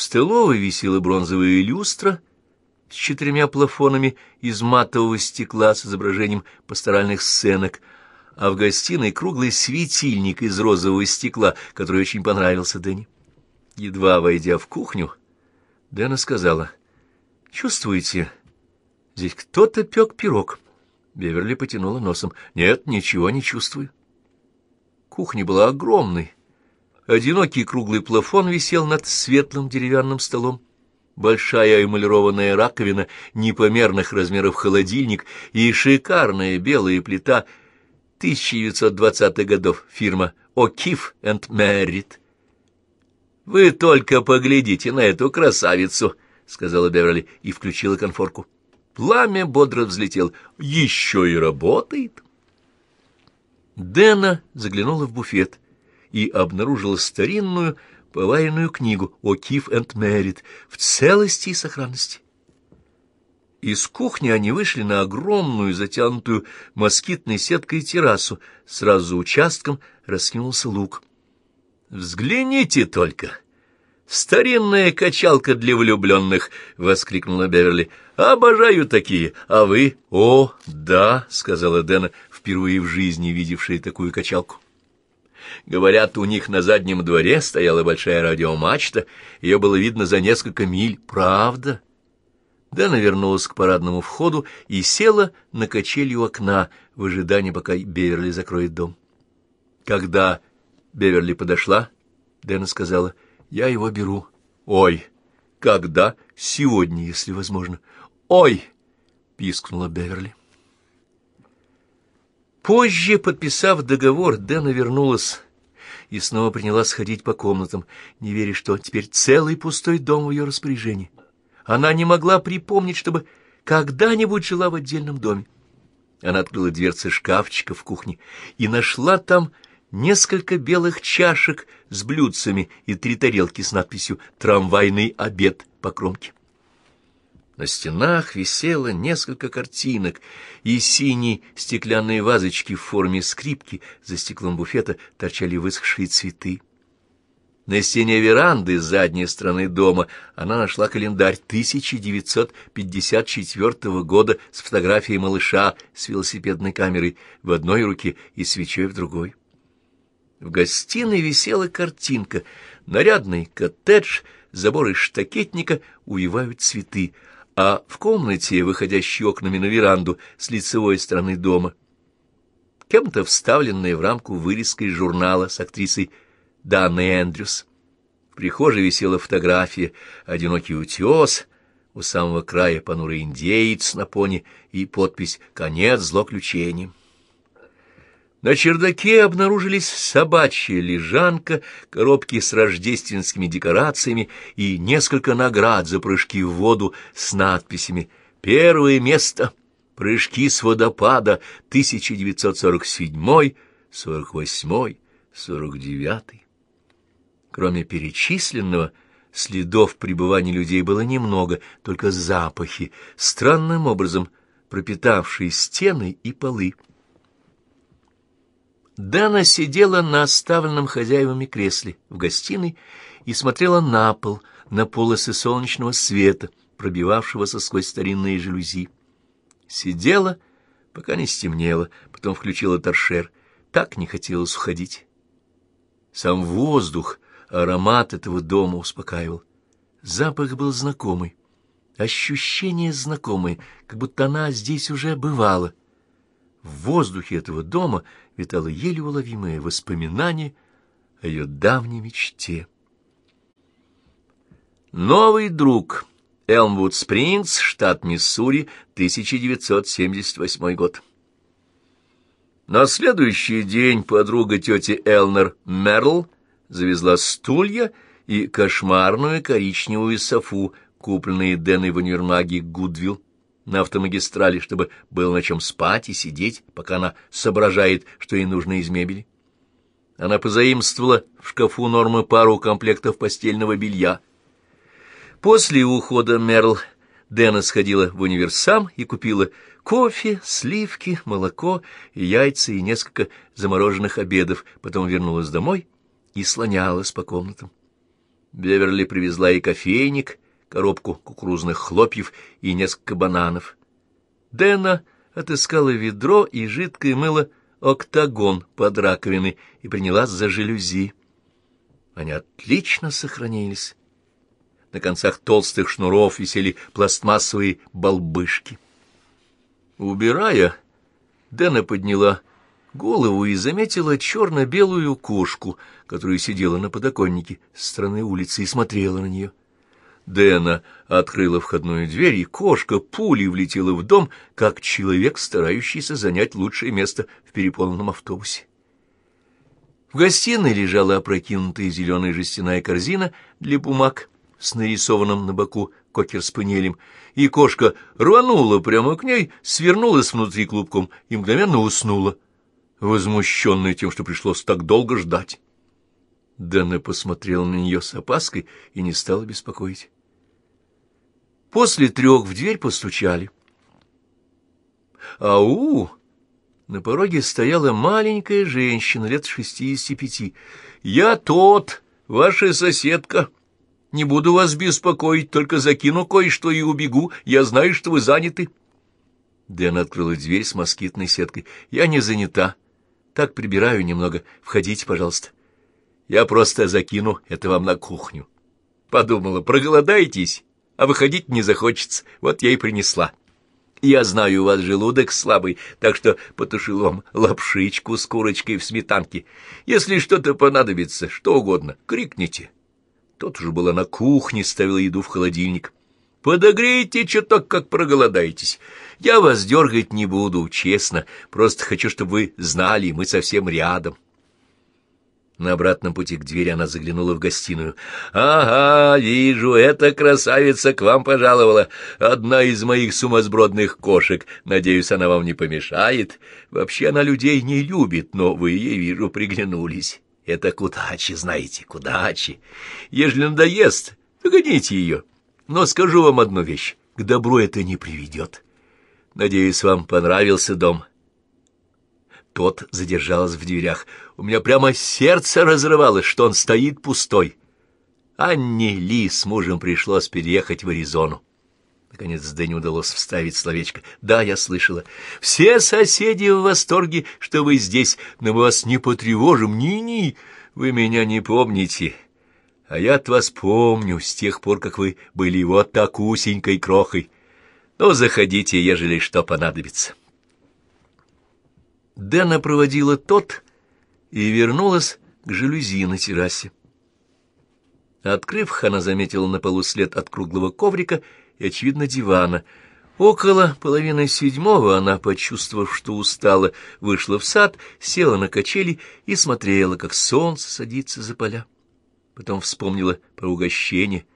Столовой висела бронзовая люстра с четырьмя плафонами из матового стекла с изображением пасторальных сценок, а в гостиной круглый светильник из розового стекла, который очень понравился Дэнни. Едва войдя в кухню, Дэна сказала, «Чувствуете, здесь кто-то пек пирог». Беверли потянула носом. «Нет, ничего не чувствую». Кухня была огромной. Одинокий круглый плафон висел над светлым деревянным столом. Большая эмалированная раковина непомерных размеров холодильник и шикарная белая плита 1920-х годов фирма «О'Кифф энд Меррит». «Вы только поглядите на эту красавицу!» — сказала Беверли и включила конфорку. Пламя бодро взлетел. «Еще и работает!» Дэна заглянула в буфет и обнаружила старинную поваренную книгу о Киф энд Мерит в целости и сохранности. Из кухни они вышли на огромную, затянутую москитной сеткой террасу. Сразу за участком раскинулся луг. «Взгляните только! Старинная качалка для влюбленных!» — воскликнула Беверли. «Обожаю такие! А вы?» «О, да!» — сказала Дэна, впервые в жизни видевшая такую качалку. Говорят, у них на заднем дворе стояла большая радиомачта, ее было видно за несколько миль. Правда? Дэна вернулась к парадному входу и села на качели у окна в ожидании, пока Беверли закроет дом. Когда Беверли подошла, Дэна сказала, «Я его беру». «Ой, когда?» «Сегодня, если возможно». «Ой!» — пискнула Беверли. Позже, подписав договор, Дэна вернулась и снова принялась ходить по комнатам, не веря, что теперь целый пустой дом в ее распоряжении. Она не могла припомнить, чтобы когда-нибудь жила в отдельном доме. Она открыла дверцы шкафчика в кухне и нашла там несколько белых чашек с блюдцами и три тарелки с надписью «Трамвайный обед» по кромке. На стенах висело несколько картинок, и синие стеклянные вазочки в форме скрипки за стеклом буфета торчали высохшие цветы. На стене веранды с задней стороны дома она нашла календарь 1954 года с фотографией малыша с велосипедной камерой в одной руке и свечой в другой. В гостиной висела картинка. Нарядный коттедж, забор из штакетника, увивают цветы — а в комнате, выходящей окнами на веранду с лицевой стороны дома, кем-то вставленная в рамку вырезка из журнала с актрисой Данной Эндрюс. В прихожей висела фотография «Одинокий утес», у самого края понурый индеец на пони и подпись «Конец злоключениям». На чердаке обнаружились собачья лежанка, коробки с рождественскими декорациями и несколько наград за прыжки в воду с надписями «Первое место! Прыжки с водопада 1947, 48, 49». Кроме перечисленного, следов пребывания людей было немного, только запахи, странным образом пропитавшие стены и полы. Дана сидела на оставленном хозяевами кресле в гостиной и смотрела на пол, на полосы солнечного света, пробивавшегося сквозь старинные жалюзи. Сидела, пока не стемнело, потом включила торшер. Так не хотелось уходить. Сам воздух, аромат этого дома успокаивал. Запах был знакомый, ощущение знакомое, как будто она здесь уже бывала. В воздухе этого дома витало еле уловимое воспоминание о ее давней мечте. Новый друг. Элмвуд Спрингс, штат Миссури, 1978 год. На следующий день подруга тети Элнер Мерл завезла стулья и кошмарную коричневую софу, купленные Дэной в универмаге Гудвилл на автомагистрали, чтобы было на чем спать и сидеть, пока она соображает, что ей нужно из мебели. Она позаимствовала в шкафу нормы пару комплектов постельного белья. После ухода Мерл Дэна сходила в универсам и купила кофе, сливки, молоко, яйца и несколько замороженных обедов, потом вернулась домой и слонялась по комнатам. Беверли привезла и кофейник, коробку кукурузных хлопьев и несколько бананов. Дэна отыскала ведро и жидкое мыло октагон под раковиной и принялась за жалюзи. Они отлично сохранились. На концах толстых шнуров висели пластмассовые балбышки. Убирая, Дэна подняла голову и заметила черно-белую кошку, которая сидела на подоконнике с стороны улицы и смотрела на нее. Дэна открыла входную дверь, и кошка пулей влетела в дом, как человек, старающийся занять лучшее место в переполненном автобусе. В гостиной лежала опрокинутая зеленая жестяная корзина для бумаг с нарисованным на боку кокер-спаниелем, и кошка рванула прямо к ней, свернулась внутри клубком и мгновенно уснула, возмущенная тем, что пришлось так долго ждать. Дэна посмотрела на нее с опаской и не стала беспокоить. После трех в дверь постучали. «Ау!» На пороге стояла маленькая женщина лет шестидесяти пяти. «Я тот, ваша соседка. Не буду вас беспокоить, только закину кое-что и убегу. Я знаю, что вы заняты». Дэн открыла дверь с москитной сеткой. «Я не занята. Так прибираю немного. Входите, пожалуйста. Я просто закину это вам на кухню». Подумала, проголодаетесь, а выходить не захочется. Вот я и принесла. Я знаю, у вас желудок слабый, так что потушил вам лапшичку с курочкой в сметанке. Если что-то понадобится, что угодно, крикните. Тот уже была на кухне, ставила еду в холодильник. Подогрейте чуток, как проголодаетесь. Я вас дергать не буду, честно. Просто хочу, чтобы вы знали, мы совсем рядом. На обратном пути к двери она заглянула в гостиную. «Ага, вижу, эта красавица к вам пожаловала. Одна из моих сумасбродных кошек. Надеюсь, она вам не помешает. Вообще она людей не любит, но вы ей, вижу, приглянулись. Это кудачи, знаете, кудачи. Ежели надоест, догоните ее. Но скажу вам одну вещь. К добру это не приведет. Надеюсь, вам понравился дом». Тот задержалась в дверях. У меня прямо сердце разрывалось, что он стоит пустой. Анне Ли с мужем пришлось переехать в Аризону. Наконец Дэнни удалось вставить словечко. «Да, я слышала. Все соседи в восторге, что вы здесь, но мы вас не потревожим. Ни-ни, вы меня не помните. А я от вас помню с тех пор, как вы были вот такусенькой крохой. Ну, заходите, ежели что понадобится». Дэна проводила тот и вернулась к жалюзи на террасе. Открыв, она заметила на полу след от круглого коврика и, очевидно, дивана. Около половины седьмого она, почувствовав, что устала, вышла в сад, села на качели и смотрела, как солнце садится за поля. Потом вспомнила про угощение —